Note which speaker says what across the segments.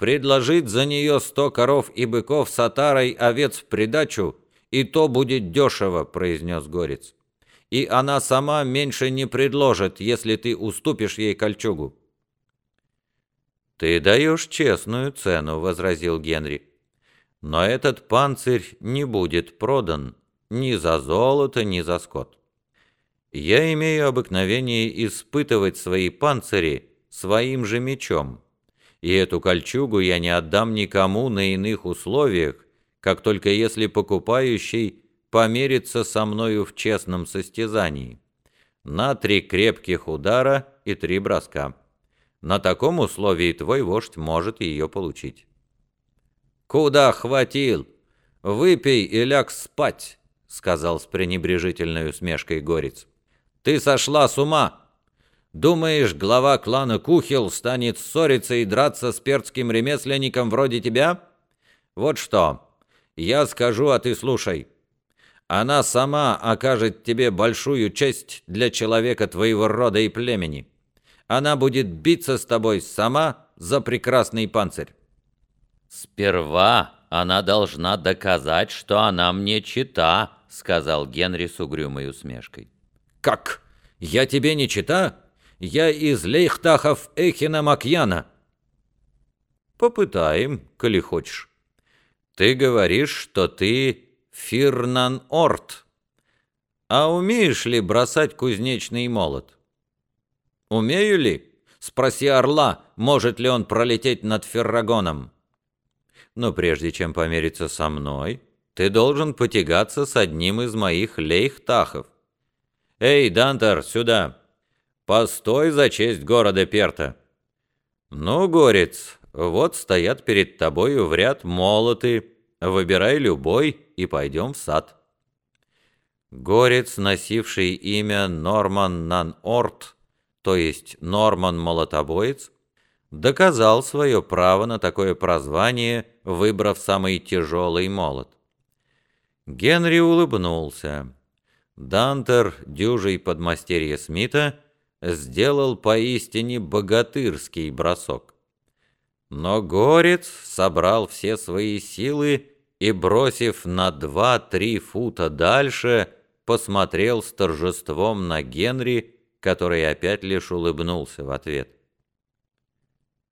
Speaker 1: предложить за нее сто коров и быков с отарой овец в придачу, и то будет дешево», — произнес Горец. «И она сама меньше не предложит, если ты уступишь ей кольчугу». «Ты даешь честную цену», — возразил Генри. «Но этот панцирь не будет продан ни за золото, ни за скот. Я имею обыкновение испытывать свои панцири своим же мечом, и эту кольчугу я не отдам никому на иных условиях, как только если покупающий померится со мною в честном состязании. На три крепких удара и три броска. На таком условии твой вождь может ее получить. «Куда хватил? Выпей и ляг спать», — сказал с пренебрежительной усмешкой Горец. Ты сошла с ума! Думаешь, глава клана Кухил станет ссориться и драться с перцким ремесленником вроде тебя? Вот что, я скажу, а ты слушай. Она сама окажет тебе большую честь для человека твоего рода и племени. Она будет биться с тобой сама за прекрасный панцирь.
Speaker 2: Сперва она должна доказать, что она мне чита, сказал Генри с угрюмой усмешкой.
Speaker 1: «Как? Я тебе не чита? Я из Лейхтахов Эхина Макьяна». «Попытаем, коли хочешь. Ты говоришь, что ты Фирнан Орт. А умеешь ли бросать кузнечный молот?» «Умею ли?» Спроси орла, может ли он пролететь над Феррагоном. Но прежде чем помериться со мной, ты должен потягаться с одним из моих лейхтахов. «Эй, Дантер, сюда! Постой за честь города Перта!» «Ну, горец, вот стоят перед тобою в ряд молоты, выбирай любой и пойдем в сад». Горец, носивший имя Норман Нан-Орт, то есть Норман Молотобоец, доказал свое право на такое прозвание, выбрав самый тяжелый молот. Генри улыбнулся. Дантер, дюжий подмастерье Смита, сделал поистине богатырский бросок. Но Горец собрал все свои силы и, бросив на два-три фута дальше, посмотрел с торжеством на Генри, который опять лишь улыбнулся в ответ.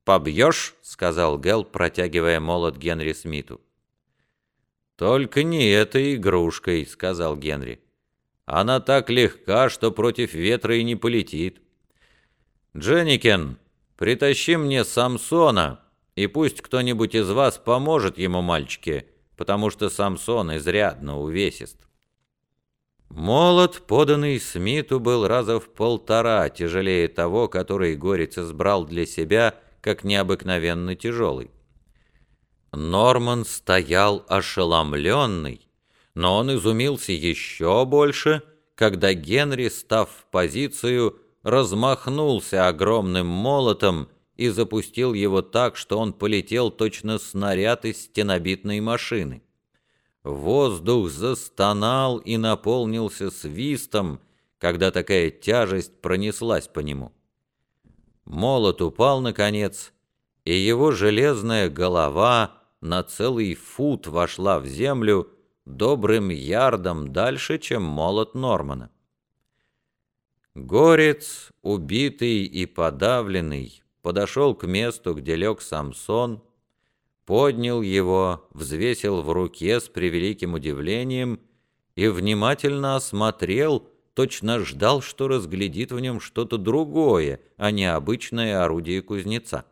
Speaker 1: «Побьешь?» — сказал Гел, протягивая молот Генри Смиту. «Только не этой игрушкой», — сказал Генри. Она так легка, что против ветра и не полетит. Дженникен, притащи мне Самсона, и пусть кто-нибудь из вас поможет ему, мальчики, потому что Самсон изрядно увесист. Молот, поданный Смиту, был раза в полтора тяжелее того, который Горец избрал для себя, как необыкновенно тяжелый. Норман стоял ошеломленный, но он изумился еще больше, когда Генри, став в позицию, размахнулся огромным молотом и запустил его так, что он полетел точно снаряд из стенобитной машины. Воздух застонал и наполнился свистом, когда такая тяжесть пронеслась по нему. Молот упал, наконец, и его железная голова на целый фут вошла в землю, добрым ярдом дальше, чем молот Нормана. Горец, убитый и подавленный, подошел к месту, где лег Самсон, поднял его, взвесил в руке с превеликим удивлением и внимательно осмотрел, точно ждал, что разглядит в нем что-то другое, а не обычное орудие кузнеца.